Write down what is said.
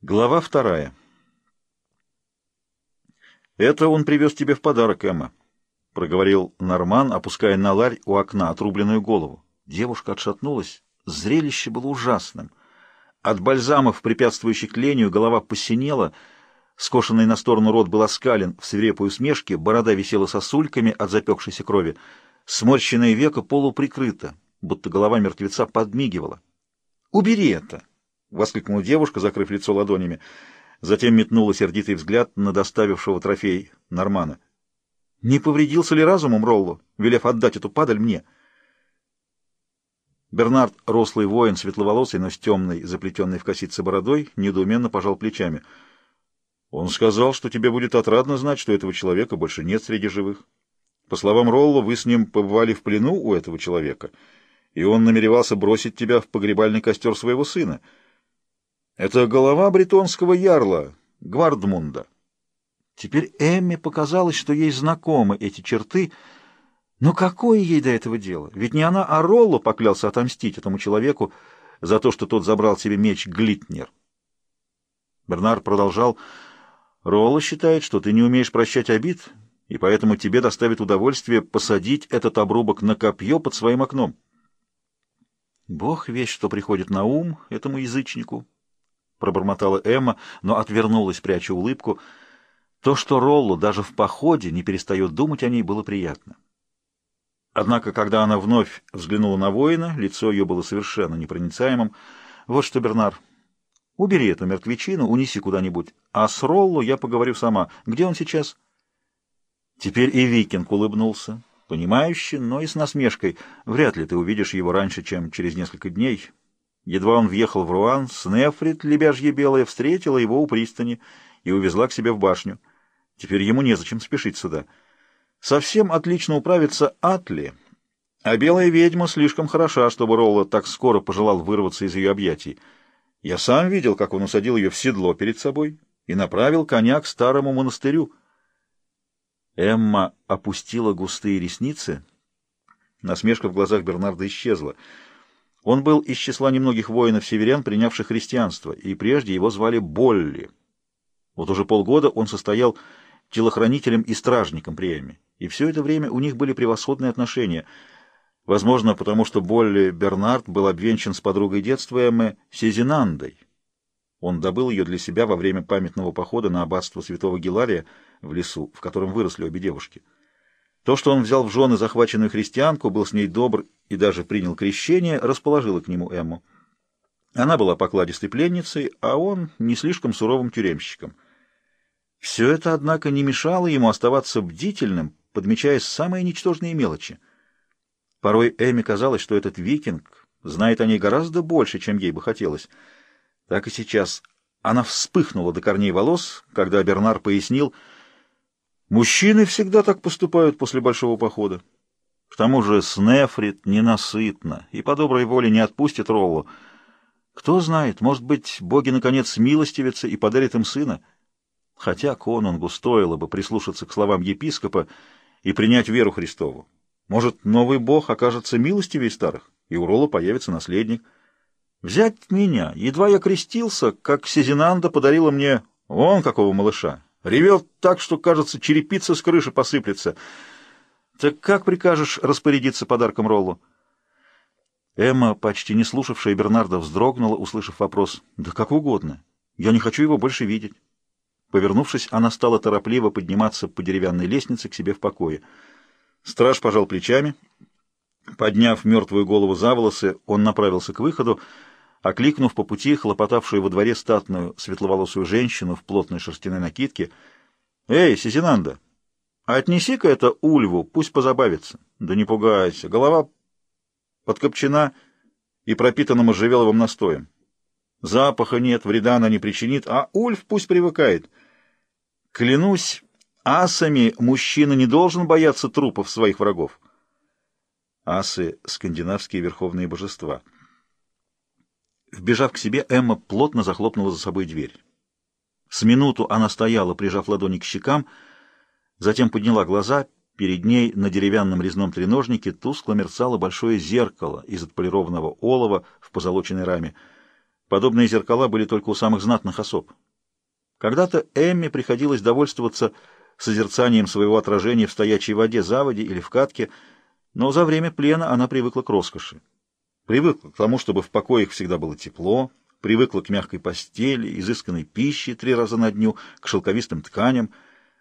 Глава вторая. «Это он привез тебе в подарок, Эмма», — проговорил Норман, опуская на ларь у окна отрубленную голову. Девушка отшатнулась. Зрелище было ужасным. От бальзамов, препятствующих лению, голова посинела, скошенный на сторону рот был оскален в свирепой усмешке, борода висела сосульками от запекшейся крови, сморщенное веко полуприкрыто, будто голова мертвеца подмигивала. «Убери это!» — воскликнула девушка, закрыв лицо ладонями. Затем метнула сердитый взгляд на доставившего трофей Нормана. «Не повредился ли разумом Ролло, велев отдать эту падаль мне?» Бернард, рослый воин, светловолосый, но с темной, заплетенной в косице бородой, недоуменно пожал плечами. «Он сказал, что тебе будет отрадно знать, что этого человека больше нет среди живых. По словам Ролло, вы с ним побывали в плену у этого человека, и он намеревался бросить тебя в погребальный костер своего сына». Это голова бретонского ярла, Гвардмунда. Теперь Эмме показалось, что ей знакомы эти черты, но какое ей до этого дело? Ведь не она, а Ролло поклялся отомстить этому человеку за то, что тот забрал себе меч Глитнер. Бернард продолжал. «Ролло считает, что ты не умеешь прощать обид, и поэтому тебе доставит удовольствие посадить этот обрубок на копье под своим окном». Бог вещь, что приходит на ум этому язычнику, — пробормотала Эмма, но отвернулась, пряча улыбку. То, что Роллу даже в походе не перестает думать о ней, было приятно. Однако, когда она вновь взглянула на воина, лицо ее было совершенно непроницаемым. «Вот что, Бернар, убери эту мертвечину, унеси куда-нибудь. А с Роллу я поговорю сама. Где он сейчас?» Теперь и Викинг улыбнулся, понимающе, но и с насмешкой. «Вряд ли ты увидишь его раньше, чем через несколько дней». Едва он въехал в Руан, Снефрит, лебяжье белая, встретила его у пристани и увезла к себе в башню. Теперь ему незачем спешить сюда. Совсем отлично управится Атли, а белая ведьма слишком хороша, чтобы Ролла так скоро пожелал вырваться из ее объятий. Я сам видел, как он усадил ее в седло перед собой и направил коня к старому монастырю. Эмма опустила густые ресницы. Насмешка в глазах Бернарда исчезла — он был из числа немногих воинов-северян, принявших христианство, и прежде его звали Болли. Вот уже полгода он состоял телохранителем и стражником при Эмме, и все это время у них были превосходные отношения. Возможно, потому что Болли Бернард был обвенчан с подругой детства Эммы Сезинандой. Он добыл ее для себя во время памятного похода на аббатство святого Гелария в лесу, в котором выросли обе девушки. То, что он взял в жены захваченную христианку, был с ней добр и даже принял крещение, расположило к нему Эмму. Она была покладистой пленницей, а он не слишком суровым тюремщиком. Все это, однако, не мешало ему оставаться бдительным, подмечая самые ничтожные мелочи. Порой Эмме казалось, что этот викинг знает о ней гораздо больше, чем ей бы хотелось. Так и сейчас она вспыхнула до корней волос, когда Бернар пояснил, мужчины всегда так поступают после большого похода. К тому же Снефрит ненасытна и по доброй воле не отпустит Роллу. Кто знает, может быть, боги наконец смилостивятся и подарят им сына. Хотя Конунгу стоило бы прислушаться к словам епископа и принять веру Христову. Может, новый бог окажется милостивее старых, и у Ролла появится наследник. Взять меня, едва я крестился, как Сезинанда подарила мне вон какого малыша. Ревел так, что, кажется, черепица с крыши посыплется — «Так как прикажешь распорядиться подарком Роллу?» Эмма, почти не слушавшая Бернарда, вздрогнула, услышав вопрос. «Да как угодно. Я не хочу его больше видеть». Повернувшись, она стала торопливо подниматься по деревянной лестнице к себе в покое. Страж пожал плечами. Подняв мертвую голову за волосы, он направился к выходу, окликнув по пути хлопотавшую во дворе статную светловолосую женщину в плотной шерстяной накидке. «Эй, Сизинанда!» Отнеси-ка это Ульву, пусть позабавится. Да не пугайся, голова подкопчена и пропитана можжевеловым настоем. Запаха нет, вреда она не причинит, а Ульф пусть привыкает. Клянусь, асами мужчина не должен бояться трупов своих врагов. Асы — скандинавские верховные божества. Вбежав к себе, Эмма плотно захлопнула за собой дверь. С минуту она стояла, прижав ладони к щекам, — Затем подняла глаза. Перед ней на деревянном резном треножнике тускло мерцало большое зеркало из отполированного олова в позолоченной раме. Подобные зеркала были только у самых знатных особ. Когда-то Эмме приходилось довольствоваться созерцанием своего отражения в стоячей воде, заводе или в катке, но за время плена она привыкла к роскоши. Привыкла к тому, чтобы в покоях всегда было тепло, привыкла к мягкой постели, изысканной пище три раза на дню, к шелковистым тканям —